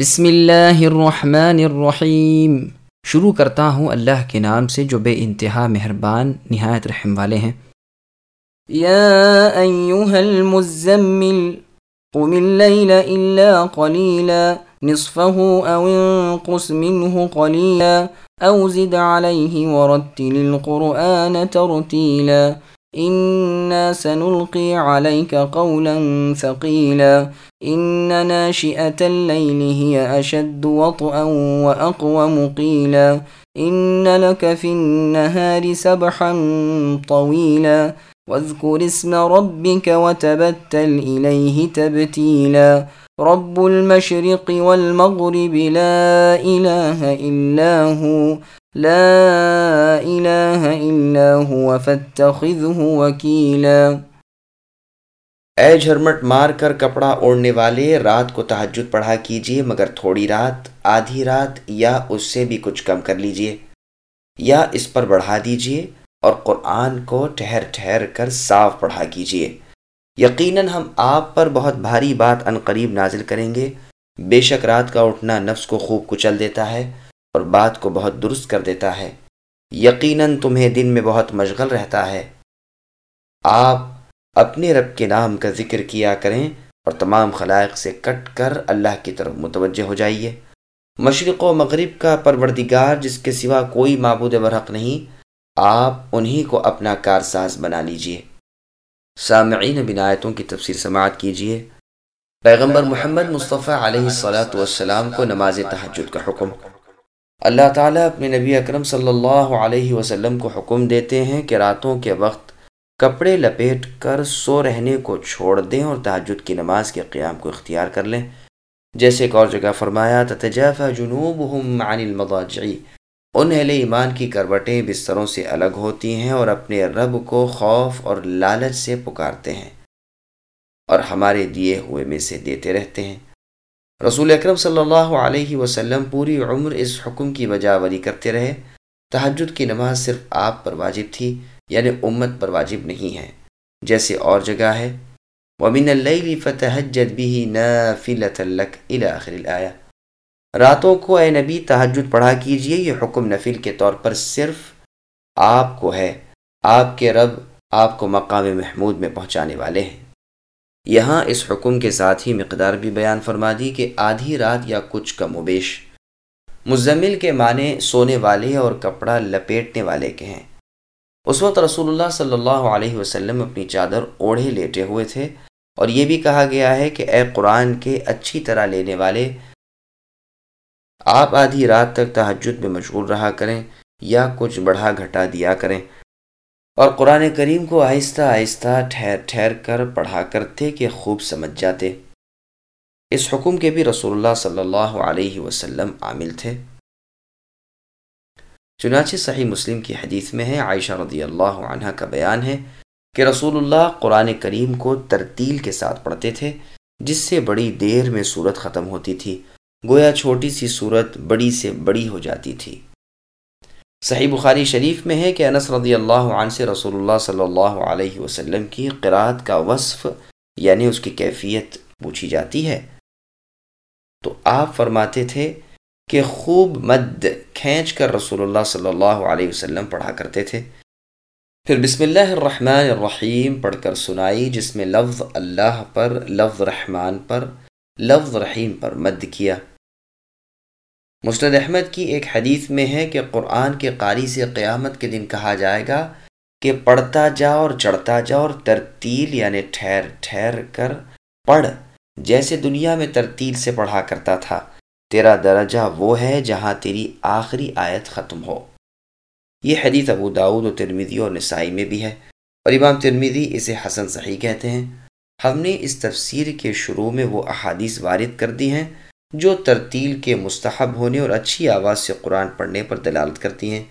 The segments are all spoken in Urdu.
بسم اللہ الرحمن الرحیم۔ شروع کرتا ہوں اللہ کے نام سے جو بے انتہا مہربان، نہایت رحم والے ہیں۔ یا ایوہا المزمل، قم اللیل الا قلیلا، نصفه او انقص منه قلیلا، او زد علیہ ورتل القرآن ترتیلا۔ إنا سنلقي عليك قولا ثقيلا إن ناشئة الليل هي أشد وطئا وأقوم قيلا إن لك في النهار سبحا طويلا واذكر اسم ربك وتبتل إليه تبتيلا رب المشرق والمغرب لا إله إلا هو لا الہ الا فاتخذه وکیلا اے جھرمٹ، مار کر کپڑا اوڑھنے والے، رات کو تحجد پڑھا کیجیے، مگر تھوڑی رات، آدھی رات، یا اس سے بھی کچھ کم کر لیجیے۔ یا اس پر بڑھا دیجیے، اور قرآن کو ٹھہر ٹھہر کر صاف پڑھا کیجیے۔ یقیناً ہم آپ پر بہت بھاری بات ان قریب نازل کریں گے۔ بے شک رات کا اٹھنا نفس کو خوب کچل دیتا ہے۔ اور بات کو بہت درست کر دیتا ہے۔ یقیناً تمہیں دن میں بہت مشغل رہتا ہے۔ آپ اپنے رب کے نام کا ذکر کیا کریں اور تمام خلائق سے کٹ کر اللہ کی طرف متوجہ ہو جائیے۔ مشرق و مغرب کا پروردگار جس کے سوا کوئی معبود برحق نہیں، آپ انہی کو اپنا کارساز بنا لیجیے۔ سامعین بنایتوں کی تفسیر سماعت کیجیے پیغمبر محمد مصطفیٰ علیہ السلاۃ والسلام کو نماز تحجد کا حکم۔ اللہ تعالیٰ اپنے نبی اکرم صلی اللہ علیہ وسلم کو حکم دیتے ہیں کہ راتوں کے وقت کپڑے لپیٹ کر سو رہنے کو چھوڑ دیں اور تحجد کی نماز کے قیام کو اختیار کر لیں۔ جیسے ایک اور جگہ فرمایا تجاف جنوب عن المضاجعی ان اہل ایمان کی کروٹیں بستروں سے الگ ہوتی ہیں اور اپنے رب کو خوف اور لالچ سے پکارتے ہیں اور ہمارے دیے ہوئے میں سے دیتے رہتے ہیں۔ رسول اکرم صلی اللہ علیہ وسلم پوری عمر اس حکم کی وجہ کرتے رہے۔ تحجد کی نماز صرف آپ پر واجب تھی یعنی امت پر واجب نہیں ہے۔ جیسے اور جگہ ہے۔ وَمِنَ اللَّيْلِ فَتَحَجَّدْ بِهِ نَافِلَةً لَكْ إِلَى آخر الْآيَةِ۔ راتوں کو اے نبی تحجد پڑھا کیجیے، یہ حکم نفل کے طور پر صرف آپ کو ہے۔ آپ کے رب، آپ کو مقام محمود میں پہنچانے والے ہیں۔ یہاں اس حکم کے ساتھ ہی مقدار بھی بیان فرما دی کہ آدھی رات یا کچھ کم و بیش۔ مزمل کے معنی سونے والے اور کپڑا لپیٹنے والے کے ہیں۔ اس وقت رسول اللہ صلی اللہ علیہ وسلم اپنی چادر اوڑھے لیٹے ہوئے تھے اور یہ بھی کہا گیا ہے کہ اے قرآن کے اچھی طرح لینے والے، آپ آدھی رات تک تحجد میں مشغول رہا کریں یا کچھ بڑھا گھٹا دیا کریں۔ اور قرآن کریم کو آہستہ آہستہ ٹھہر ٹھہر کر پڑھا کرتے کہ خوب سمجھ جاتے۔ اس حکم کے بھی رسول اللہ صلی اللہ علیہ وسلم عامل تھے۔ چنانچہ صحیح مسلم کی حدیث میں ہے، عائشہ رضی اللہ عنہ کا بیان ہے کہ رسول اللہ قرآن کریم کو ترتیل کے ساتھ پڑھتے تھے، جس سے بڑی دیر میں صورت ختم ہوتی تھی۔ گویا چھوٹی سی صورت بڑی سے بڑی ہو جاتی تھی۔ صحیح بخاری شریف میں ہے کہ انس رضی اللہ عنہ سے رسول اللہ صلی اللہ علیہ وسلم کی قرآت کا وصف یعنی اس کی کیفیت پوچھی جاتی ہے۔ تو آپ فرماتے تھے کہ خوب مد کھینچ کر رسول اللہ صلی اللہ علیہ وسلم پڑھا کرتے تھے۔ پھر بسم اللہ الرحمن الرحیم پڑھ کر سنائی، جس میں لفظ اللہ پر، لفظ رحمان پر، لفظ رحیم پر مد کیا۔ مسند احمد کی ایک حدیث میں ہے کہ قرآن کے قاری سے قیامت کے دن کہا جائے گا کہ پڑھتا جا اور چڑھتا جا اور ترتیل یعنی ٹھہر ٹھہر کر پڑھ، جیسے دنیا میں ترتیل سے پڑھا کرتا تھا۔ تیرا درجہ وہ ہے جہاں تیری آخری آیت ختم ہو۔ یہ حدیث ابو داود و ترمیدی اور نسائی میں بھی ہے اور امام ترمیدی اسے حسن صحیح کہتے ہیں۔ ہم نے اس تفسیر کے شروع میں وہ احادیث وارد کر دی ہیں۔ جو ترتیل کے مستحب ہونے اور اچھی آواز سے قرآن پڑھنے پر دلالت کرتی ہیں۔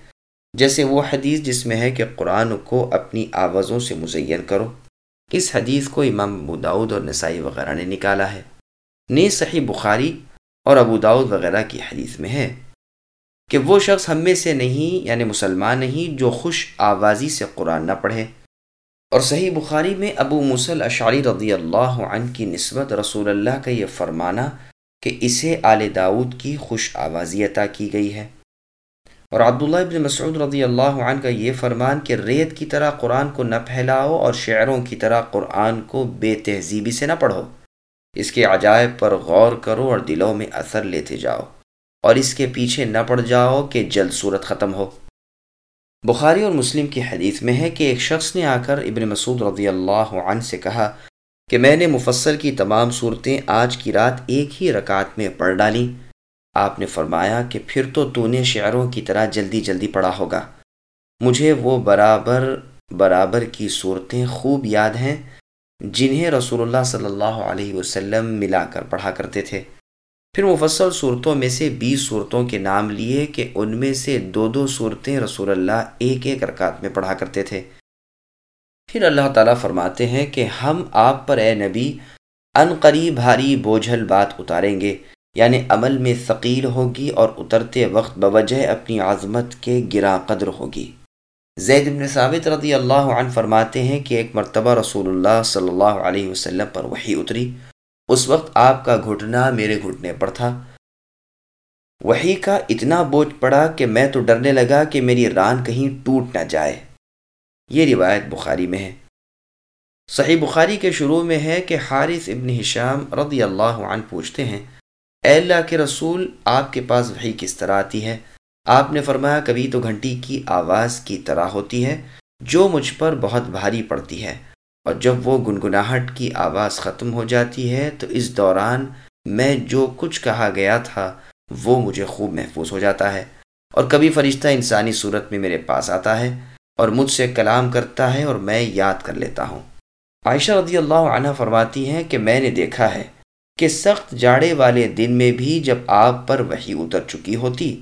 جیسے وہ حدیث جس میں ہے کہ قرآن کو اپنی آوازوں سے مزین کرو۔ اس حدیث کو امام ابو داود اور نسائی وغیرہ نے نکالا ہے۔ نئے صحیح بخاری اور ابو داود وغیرہ کی حدیث میں ہے کہ وہ شخص ہم میں سے نہیں یعنی مسلمان نہیں، جو خوش آوازی سے قرآن نہ پڑھے۔ اور صحیح بخاری میں ابو مسل اشعری رضی اللہ عنہ کی نسبت رسول اللہ کا یہ فرمانا کہ اسے آل داود کی خوش آوازی عطا کی گئی ہے۔ اور عبداللہ ابن مسعود رضی اللہ عنہ کا یہ فرمان کہ ریت کی طرح قرآن کو نہ پھیلاؤ اور شعروں کی طرح قرآن کو بے تہذیبی سے نہ پڑھو۔ اس کے عجائب پر غور کرو اور دلوں میں اثر لیتے جاؤ۔ اور اس کے پیچھے نہ پڑ جاؤ کہ جلد صورت ختم ہو۔ بخاری اور مسلم کی حدیث میں ہے کہ ایک شخص نے آ کر ابن مسعود رضی اللہ عنہ سے کہا کہ میں نے مفصل کی تمام صورتیں آج کی رات ایک ہی رکعت میں پڑھ ڈالیں آپ نے فرمایا کہ پھر تو تو نے شعروں کی طرح جلدی جلدی پڑھا ہوگا۔ مجھے وہ برابر برابر کی صورتیں خوب یاد ہیں جنہیں رسول اللہ صلی اللہ علیہ وسلم ملا کر پڑھا کرتے تھے۔ پھر مفصل صورتوں میں سے بیس صورتوں کے نام لیے کہ ان میں سے دو دو صورتیں رسول اللہ ایک ایک رکعت میں پڑھا کرتے تھے۔ پھر اللہ تعالیٰ فرماتے ہیں کہ ہم آپ پر اے نبی، ان قریب بھاری بوجھل بات اتاریں گے یعنی عمل میں ثقیل ہوگی اور اترتے وقت بوجہ اپنی عظمت کے گرا قدر ہوگی۔ زید بن ثابت رضی اللہ عنہ فرماتے ہیں کہ ایک مرتبہ رسول اللہ صلی اللہ علیہ وسلم پر وہی اتری۔ اس وقت آپ کا گھٹنا میرے گھٹنے پر تھا۔ وہی کا اتنا بوجھ پڑا کہ میں تو ڈرنے لگا کہ میری ران کہیں ٹوٹ نہ جائے۔ یہ روایت بخاری میں ہے۔ صحیح بخاری کے شروع میں ہے کہ حارث ابن ہشام رضی اللہ عنہ پوچھتے ہیں، اے اللہ کے رسول، آپ کے پاس وہی کس طرح آتی ہے؟ آپ نے فرمایا، کبھی تو گھنٹی کی آواز کی طرح ہوتی ہے، جو مجھ پر بہت بھاری پڑتی ہے۔ اور جب وہ گنگناہٹ کی آواز ختم ہو جاتی ہے، تو اس دوران میں جو کچھ کہا گیا تھا، وہ مجھے خوب محفوظ ہو جاتا ہے۔ اور کبھی فرشتہ انسانی صورت میں میرے پاس آتا ہے۔ اور مجھ سے کلام کرتا ہے اور میں یاد کر لیتا ہوں۔ عائشہ رضی اللہ عنہ فرماتی ہیں کہ میں نے دیکھا ہے کہ سخت جاڑے والے دن میں بھی جب آپ پر وہی اتر چکی ہوتی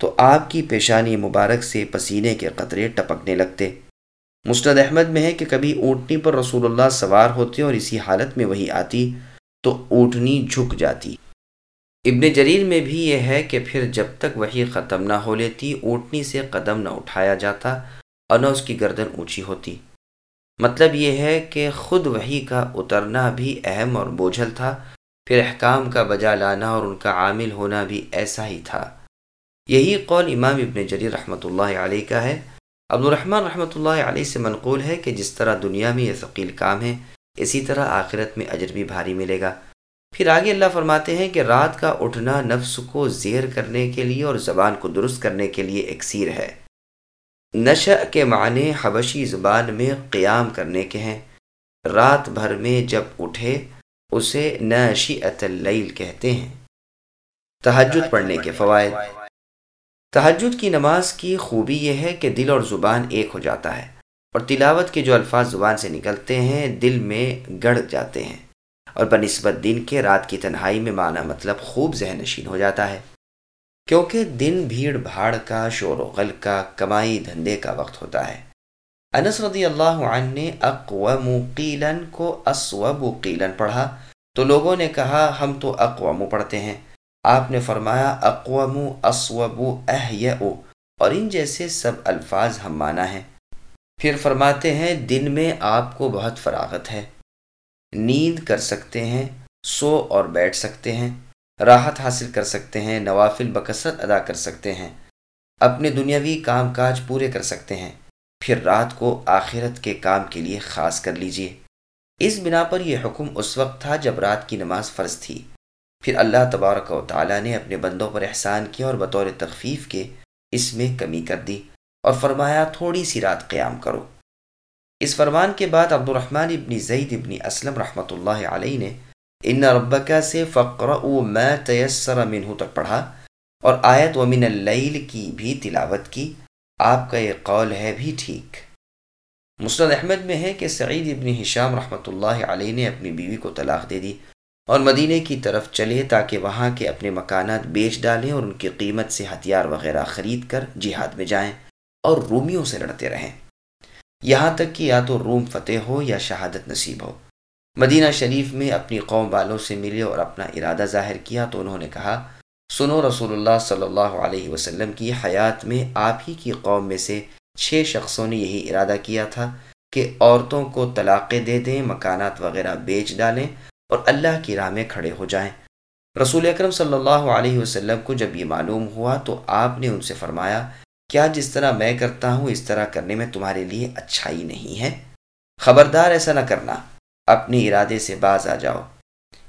تو آپ کی پیشانی مبارک سے پسینے کے قطرے ٹپکنے لگتے۔ مستد احمد میں ہے کہ کبھی اونٹنی پر رسول اللہ سوار ہوتے اور اسی حالت میں وہی آتی تو اونٹنی جھک جاتی۔ ابن جریر میں بھی یہ ہے کہ پھر جب تک وہی ختم نہ ہو لیتی اونٹنی سے قدم نہ اٹھایا جاتا اور نہ اس کی گردن اونچی ہوتی۔ مطلب یہ ہے کہ خود وہی کا اترنا بھی اہم اور بوجھل تھا، پھر احکام کا بجا لانا اور ان کا عامل ہونا بھی ایسا ہی تھا۔ یہی قول امام ابن جریر رحمۃ اللہ علیہ کا ہے۔ عبد الرحمن رحمۃ اللہ علیہ سے منقول ہے کہ جس طرح دنیا میں یہ ثقیل کام ہے، اسی طرح آخرت میں اجر بھی بھاری ملے گا۔ پھر آگے اللہ فرماتے ہیں کہ رات کا اٹھنا نفس کو زیر کرنے کے لیے اور زبان کو درست کرنے کے لیے ایک سیر ہے۔ نشہ کے معنی حبشی زبان میں قیام کرنے کے ہیں۔ رات بھر میں جب اٹھے، اسے نشیت اللیل کہتے ہیں۔ تحجد پڑھنے کے فوائد۔ تحجد کی نماز کی خوبی یہ ہے کہ دل اور زبان ایک ہو جاتا ہے اور تلاوت کے جو الفاظ زبان سے نکلتے ہیں، دل میں گڑ جاتے ہیں اور بنسبت دن کے رات کی تنہائی میں معنی مطلب خوب ذہن نشین ہو جاتا ہے۔ کیونکہ دن بھیڑ بھاڑ کا، شور و غل کا، کمائی دھندے کا وقت ہوتا ہے۔ انس رضی اللہ عنہ نے اقوام قیلن کو اسوب قیلن پڑھا۔ تو لوگوں نے کہا، ہم تو اقوام پڑھتے ہیں۔ آپ نے فرمایا اقوام اسوب اہ اور ان جیسے سب الفاظ ہم مانا ہیں۔ پھر فرماتے ہیں، دن میں آپ کو بہت فراغت ہے۔ نیند کر سکتے ہیں، سو اور بیٹھ سکتے ہیں۔ راحت حاصل کر سکتے ہیں، نوافل بکثرت ادا کر سکتے ہیں۔ اپنے دنیاوی کام کاج پورے کر سکتے ہیں۔ پھر رات کو آخرت کے کام کے لیے خاص کر لیجیے اس بنا پر یہ حکم اس وقت تھا جب رات کی نماز فرض تھی۔ پھر اللہ تبارک و تعالیٰ نے اپنے بندوں پر احسان کیا اور بطور تخفیف کے اس میں کمی کر دی اور فرمایا، تھوڑی سی رات قیام کرو۔ اس فرمان کے بعد عبد الرحمن ابن زید ابن اسلم رحمۃ اللہ علیہ نے ان ربکا سے فقر او میں تیسر منہ تک پڑھا اور آیت ومن اللیل کی بھی تلاوت کی آپ کا یہ قول ہے بھی ٹھیک مسرد احمد میں ہے کہ سعید ابن ہشام رحمۃ اللہ علیہ نے اپنی بیوی کو طلاق دے دی اور مدینے کی طرف چلے تاکہ وہاں کے اپنے مکانات بیچ ڈالیں اور ان کی قیمت سے ہتھیار وغیرہ خرید کر جہاد میں جائیں اور رومیوں سے لڑتے رہیں۔ یہاں تک کہ یا تو روم فتح ہو یا شہادت نصیب ہو۔ مدینہ شریف میں اپنی قوم والوں سے ملے اور اپنا ارادہ ظاہر کیا تو انہوں نے کہا، سنو رسول اللہ صلی اللہ علیہ وسلم کی حیات میں آپ ہی کی قوم میں سے چھ شخصوں نے یہی ارادہ کیا تھا کہ عورتوں کو طلاقیں دے دیں، مکانات وغیرہ بیچ ڈالیں اور اللہ کی راہ میں کھڑے ہو جائیں۔ رسول اکرم صلی اللہ علیہ وسلم کو جب یہ معلوم ہوا تو آپ نے ان سے فرمایا، کیا جس طرح میں کرتا ہوں اس طرح کرنے میں تمہارے لیے اچھائی نہیں ہے؟ خبردار ایسا نہ کرنا۔ اپنے ارادے سے باز آ جاؤ۔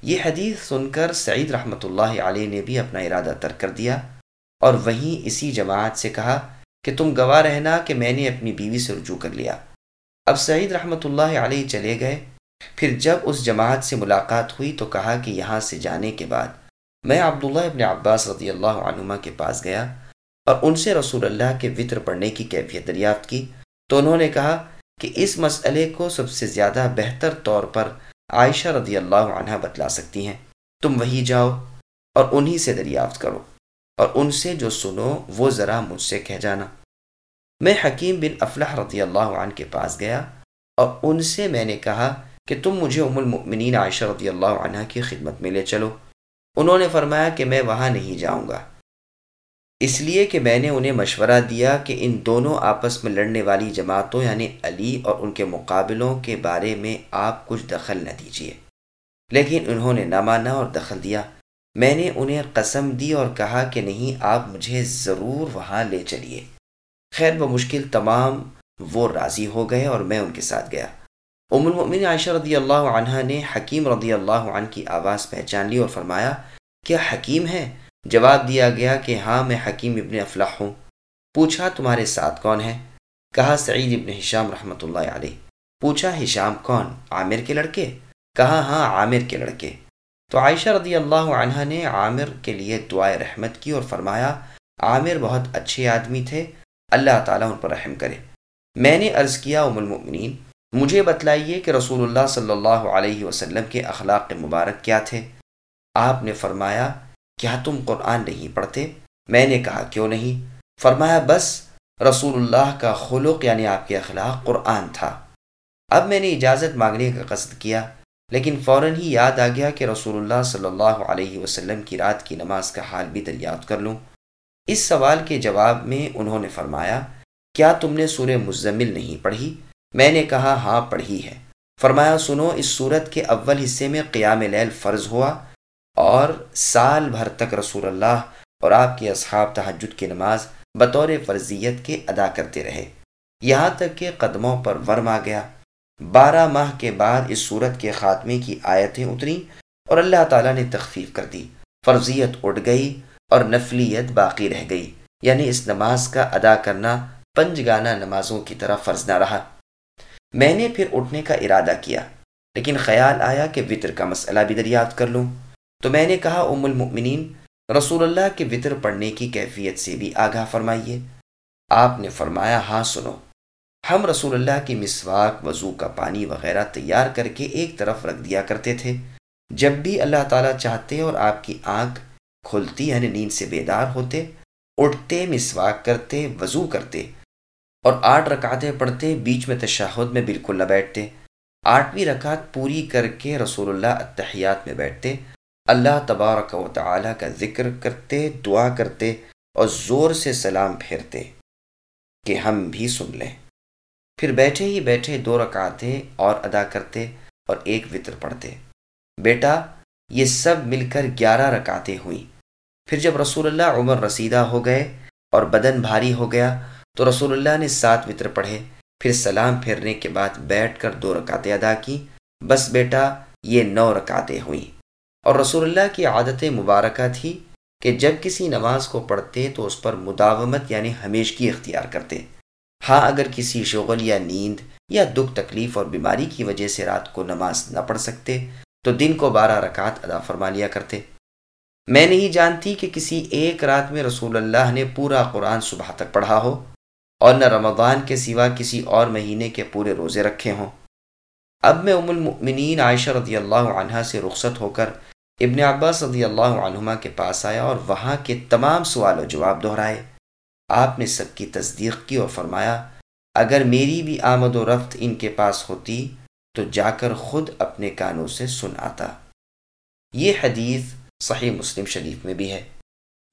یہ حدیث سن کر سعید رحمۃ اللہ علیہ نے بھی اپنا ارادہ ترک کر دیا اور وہیں اسی جماعت سے کہا کہ تم گواہ رہنا کہ میں نے اپنی بیوی سے رجوع کر لیا۔ اب سعید رحمۃ اللہ علیہ چلے گئے۔ پھر جب اس جماعت سے ملاقات ہوئی تو کہا کہ یہاں سے جانے کے بعد میں عبداللہ ابن عباس رضی اللہ عنما کے پاس گیا اور ان سے رسول اللہ کے وطر پڑھنے کی کیفیت دریافت کی تو انہوں نے کہا کہ اس مسئلے کو سب سے زیادہ بہتر طور پر عائشہ رضی اللہ عنہ بتلا سکتی ہیں۔ تم وہی جاؤ اور انہی سے دریافت کرو اور ان سے جو سنو وہ ذرا مجھ سے کہہ جانا۔ میں حکیم بن افلح رضی اللہ عنہ کے پاس گیا اور ان سے میں نے کہا کہ تم مجھے ام المؤمنین عائشہ رضی اللہ عنہ کی خدمت میں لے چلو۔ انہوں نے فرمایا کہ میں وہاں نہیں جاؤں گا۔ اس لیے کہ میں نے انہیں مشورہ دیا کہ ان دونوں آپس میں لڑنے والی جماعتوں یعنی علی اور ان کے مقابلوں کے بارے میں آپ کچھ دخل نہ دیجیے لیکن انہوں نے نہ مانا اور دخل دیا۔ میں نے انہیں قسم دی اور کہا کہ نہیں، آپ مجھے ضرور وہاں لے چلیے۔ خیر و مشکل تمام وہ راضی ہو گئے اور میں ان کے ساتھ گیا۔ ام المؤمن عائشہ رضی اللہ عنہ نے حکیم رضی اللہ عنہ کی آواز پہچان لی اور فرمایا، کیا حکیم ہے؟ جواب دیا گیا کہ ہاں میں حکیم ابن افلاح ہوں۔ پوچھا، تمہارے ساتھ کون ہے؟ کہا، سعید ابن حشام رحمۃ اللہ علیہ۔ پوچھا، ہشام کون؟ عامر کے لڑکے؟ کہا ہاں عامر کے لڑکے۔ تو عائشہ رضی اللہ عنہ نے عامر کے لیے دعائے رحمت کی اور فرمایا، عامر بہت اچھے آدمی تھے، اللہ تعالیٰ ان پر رحم کرے۔ میں نے عرض کیا، ام المؤمنین، مجھے بتلائیے کہ رسول اللہ صلی اللہ علیہ وسلم کے اخلاق مبارک کیا تھے۔ آپ نے فرمایا کیا تم قرآن نہیں پڑھتے؟ میں نے کہا، کیوں نہیں؟ فرمایا، بس رسول اللہ کا خلق یعنی آپ کے اخلاق قرآن تھا۔ اب میں نے اجازت مانگنے کا قصد کیا، لیکن فوراً ہی یاد آ گیا کہ رسول اللہ صلی اللہ علیہ وسلم کی رات کی نماز کا حال بھی دریافت کر لوں۔ اس سوال کے جواب میں انہوں نے فرمایا، کیا تم نے سورہ مزمل نہیں پڑھی؟ میں نے کہا ہاں پڑھی ہے۔ فرمایا، سنو، اس صورت کے اول حصے میں قیام لیل فرض ہوا۔ اور سال بھر تک رسول اللہ اور آپ کے اصحاب تحجد کی نماز بطور فرضیت کے ادا کرتے رہے۔ یہاں تک کہ قدموں پر ورم آ گیا۔ بارہ ماہ کے بعد اس صورت کے خاتمے کی آیتیں اتریں اور اللہ تعالیٰ نے تخفیف کر دی۔ فرضیت اٹھ گئی اور نفلیت باقی رہ گئی۔ یعنی اس نماز کا ادا کرنا پنج گانا نمازوں کی طرح فرض نہ رہا۔ میں نے پھر اٹھنے کا ارادہ کیا، لیکن خیال آیا کہ وطر کا مسئلہ بھی دریافت کر لوں۔ تو میں نے کہا، ام المؤمنین، رسول اللہ کے وطر پڑھنے کی کیفیت سے بھی آگاہ فرمائیے۔ آپ نے فرمایا ہاں سنو۔ ہم رسول اللہ کی مسواک، وضو کا پانی وغیرہ تیار کر کے ایک طرف رکھ دیا کرتے تھے۔ جب بھی اللہ تعالیٰ چاہتے اور آپ کی آنکھ کھلتی یعنی نیند سے بیدار ہوتے، اٹھتے، مسواک کرتے، وضو کرتے اور آٹھ رکعتیں پڑھتے، بیچ میں تشاہد میں بالکل نہ بیٹھتے۔ آٹھویں رکعت پوری کر کے رسول اللہ اتحیات میں بیٹھتے۔ اللہ تبارک و تعالی کا ذکر کرتے، دعا کرتے اور زور سے سلام پھیرتے کہ ہم بھی سن لیں۔ پھر بیٹھے ہی بیٹھے دو رکعتیں اور ادا کرتے اور ایک وطر پڑھتے۔ بیٹا، یہ سب مل کر گیارہ رکعتیں ہوئیں۔ پھر جب رسول اللہ عمر رسیدہ ہو گئے اور بدن بھاری ہو گیا تو رسول اللہ نے سات وطر پڑھے۔ پھر سلام پھیرنے کے بعد بیٹھ کر دو رکاتیں ادا کی بس بیٹا، یہ نو رکاتیں ہوئیں۔ اور رسول اللہ کی عادت مبارکہ تھی کہ جب کسی نماز کو پڑھتے تو اس پر مداومت یعنی ہمیشگی اختیار کرتے۔ ہاں اگر کسی شغل یا نیند یا دکھ، تکلیف اور بیماری کی وجہ سے رات کو نماز نہ پڑھ سکتے، تو دن کو بارہ رکعت ادا فرما لیا کرتے۔ میں نہیں جانتی کہ کسی ایک رات میں رسول اللہ نے پورا قرآن صبح تک پڑھا ہو اور نہ رمضان کے سوا کسی اور مہینے کے پورے روزے رکھے ہوں۔ اب میں ام المؤمنین عائشہ رضی اللہ عنہ سے رخصت ہو کر ابن عباس رضی اللہ عنہما کے پاس آیا اور وہاں کے تمام سوال و جواب دہرائے۔ آپ نے سب کی تصدیق کی اور فرمایا، اگر میری بھی آمد و رفت ان کے پاس ہوتی تو جا کر خود اپنے کانوں سے سن آتا۔ یہ حدیث صحیح مسلم شریف میں بھی ہے۔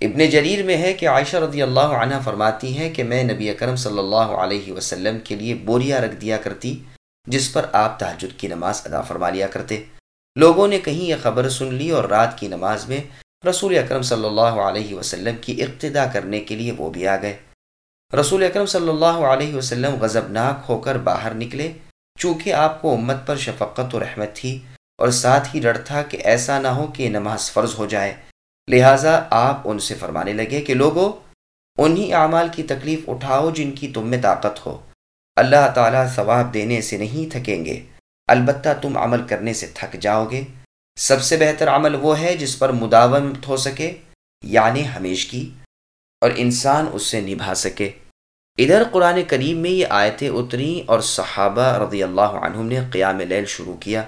ابن جریر میں ہے کہ عائشہ رضی اللہ عنہ فرماتی ہیں کہ میں نبی اکرم صلی اللہ علیہ وسلم کے لیے بوریا رکھ دیا کرتی، جس پر آپ تحجد کی نماز ادا فرما لیا کرتے۔ لوگوں نے کہیں یہ خبر سن لی اور رات کی نماز میں رسول اکرم صلی اللہ علیہ وسلم کی اقتدا کرنے کے لیے وہ بھی آ گئے۔ رسول اکرم صلی اللہ علیہ وسلم غضبناک ہو کر باہر نکلے۔ چونکہ آپ کو امت پر شفقت و رحمت تھی اور ساتھ ہی ڈر تھا کہ ایسا نہ ہو کہ نماز فرض ہو جائے۔ لہٰذا آپ ان سے فرمانے لگے کہ لوگوں انہی اعمال کی تکلیف اٹھاؤ جن کی تم میں طاقت ہو۔ اللہ تعالیٰ ثواب دینے سے نہیں تھکیں گے۔ البتہ تم عمل کرنے سے تھک جاؤ گے سب سے بہتر عمل وہ ہے جس پر مداومت ہو سکے یعنی ہمیش کی، اور انسان اس سے نبھا سکے۔ ادھر قرآن کریم میں یہ آیتیں اتری اور صحابہ رضی اللہ عنہم نے قیام لیل شروع کیا۔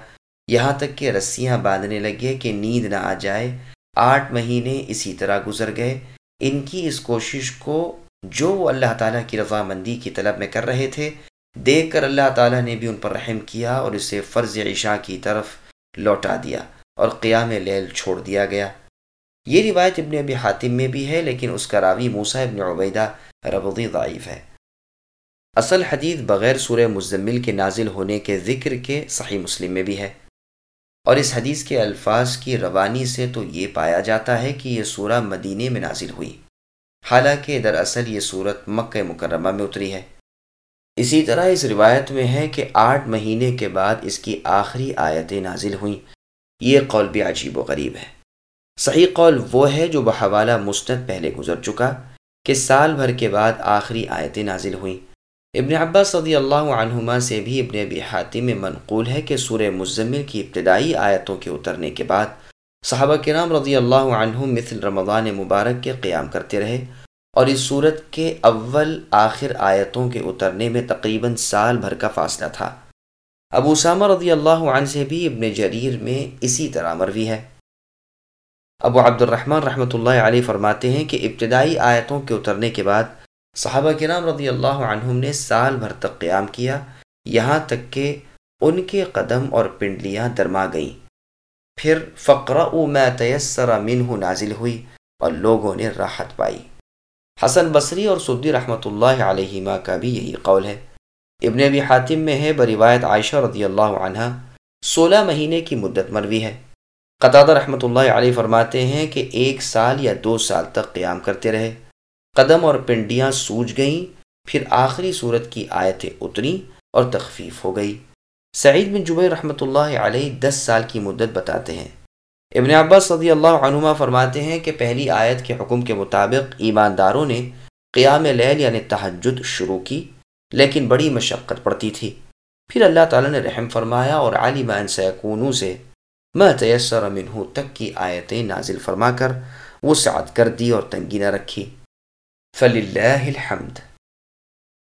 یہاں تک کہ رسیاں باندھنے لگے کہ نیند نہ آ جائے۔ آٹھ مہینے اسی طرح گزر گئے۔ ان کی اس کوشش کو جو وہ اللہ تعالیٰ کی رضامندی کی طلب میں کر رہے تھے دیکھ کر اللہ تعالیٰ نے بھی ان پر رحم کیا اور اسے فرض عشاء کی طرف لوٹا دیا اور قیام لیل چھوڑ دیا گیا۔ یہ روایت ابن ابی حاتم میں بھی ہے، لیکن اس کا راوی موسا ابن عبیدہ ربضی ضعیف ہے۔ اصل حدیث بغیر سورہ مزمل کے نازل ہونے کے ذکر کے صحیح مسلم میں بھی ہے۔ اور اس حدیث کے الفاظ کی روانی سے تو یہ پایا جاتا ہے کہ یہ سورہ مدینے میں نازل ہوئی۔ حالانکہ دراصل یہ صورت مکہ مکرمہ میں اتری ہے۔ اسی طرح اس روایت میں ہے کہ آٹھ مہینے کے بعد اس کی آخری آیتیں نازل ہوئیں۔ یہ قول بھی عجیب و غریب ہے۔ صحیح قول وہ ہے جو بحوالہ مستند پہلے گزر چکا کہ سال بھر کے بعد آخری آیتیں نازل ہوئیں۔ ابن عباس صدی اللہ عنہما سے بھی ابن ابی حاتم میں منقول ہے کہ سورہ مزمل کی ابتدائی آیتوں کے اترنے کے بعد صحابہ کرام رضی اللہ عنہم مثل رمضان مبارک کے قیام کرتے رہے۔ اور اس صورت کے اول آخر آیتوں کے اترنے میں تقریباً سال بھر کا فاصلہ تھا۔ ابو سامہ رضی اللہ عنہ سے بھی ابن جریر میں اسی طرح مروی ہے۔ ابو عبد الرحمن رحمۃ اللہ علیہ فرماتے ہیں کہ ابتدائی آیتوں کے اترنے کے بعد صحابہ کے نام رضی اللہ عنہم نے سال بھر تک قیام کیا، یہاں تک کہ ان کے قدم اور پنڈلیاں درما گئیں۔ پھر فقر ما تیسر منہ نازل ہوئی اور لوگوں نے راحت پائی۔ حسن بصری اور سدی رحمۃ اللہ علیہ کا بھی یہی قول ہے۔ ابن ابی حاتم میں ہے، بروایت عائشہ رضی اللہ عنہ سولہ مہینے کی مدت مروی ہے۔ قطع رحمۃ اللہ علیہ فرماتے ہیں کہ ایک سال یا دو سال تک قیام کرتے رہے۔ قدم اور پنڈیاں سوج گئیں، پھر آخری صورت کی آیتیں اتری اور تخفیف ہو گئی۔ سعید بن جب رحمۃ اللہ علیہ دس سال کی مدت بتاتے ہیں۔ ابن عباس صدی اللہ عنما فرماتے ہیں کہ پہلی آیت کے حکم کے مطابق ایمانداروں نے قیام لیل یعنی تحجد شروع کی، لیکن بڑی مشقت پڑتی تھی۔ پھر اللہ تعالیٰ نے رحم فرمایا اور عالمان سیکونوں سے میں تیسر منہ تک کی آیتیں نازل فرما کر وہ سعد کر دی اور تنگی نہ رکھی۔ فل الحمد۔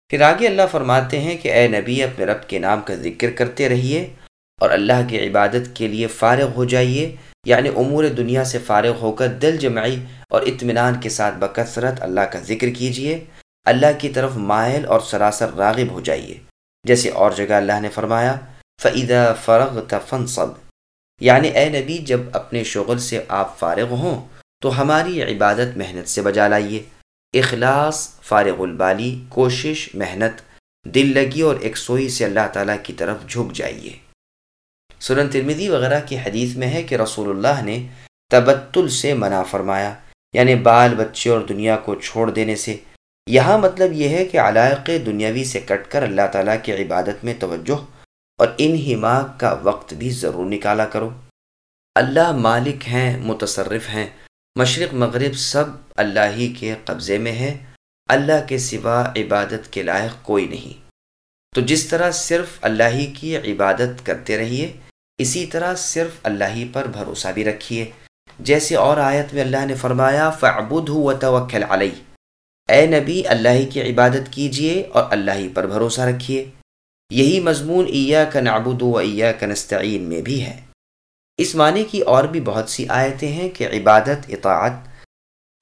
پھر آگے اللہ فرماتے ہیں کہ اے نبی، اپنے رب کے نام کا ذکر کرتے رہیے اور اللہ کی عبادت کے لیے فارغ ہو جائیے۔ یعنی امور دنیا سے فارغ ہو کر دل جمعی اور اطمینان کے ساتھ بکثرت اللہ کا ذکر کیجیے اللہ کی طرف مائل اور سراسر راغب ہو جائیے۔ جیسے اور جگہ اللہ نے فرمایا فعیدہ فرغ تفن یعنی اے نبی، جب اپنے شغل سے آپ فارغ ہوں، تو ہماری عبادت محنت سے بجا لائیے۔ اخلاص، فارغ البالی، کوشش، محنت، دل لگی اور ایک سوئی سے اللہ تعالیٰ کی طرف جھک جائیے۔ سنن ترمیدی وغیرہ کی حدیث میں ہے کہ رسول اللہ نے تبتل سے منع فرمایا یعنی بال بچے اور دنیا کو چھوڑ دینے سے۔ یہاں مطلب یہ ہے کہ علائق دنیاوی سے کٹ کر اللہ تعالیٰ کی عبادت میں توجہ اور ان ہما کا وقت بھی ضرور نکالا کرو۔ اللہ مالک ہیں، متصرف ہیں، مشرق مغرب سب اللہ ہی کے قبضے میں ہے اللہ کے سوا عبادت کے لائق کوئی نہیں۔ تو جس طرح صرف اللہ ہی کی عبادت کرتے رہیے اسی طرح صرف اللہ ہی پر بھروسہ بھی رکھیے۔ جیسے اور آیت میں اللہ نے فرمایا فعبد ہو توکل علیہ۔ اے نبی، اللہ ہی کی عبادت کیجیے اور اللہ ہی پر بھروسہ رکھیے۔ یہی مضمون ایا کا نابود و ایا کا نستعین میں بھی ہے۔ اس معنی کی اور بھی بہت سی آیتیں ہیں کہ عبادت، اطاعت،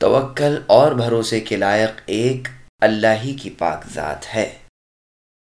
توکل اور بھروسے کے لائق ایک اللہ ہی کی پاک ذات ہے۔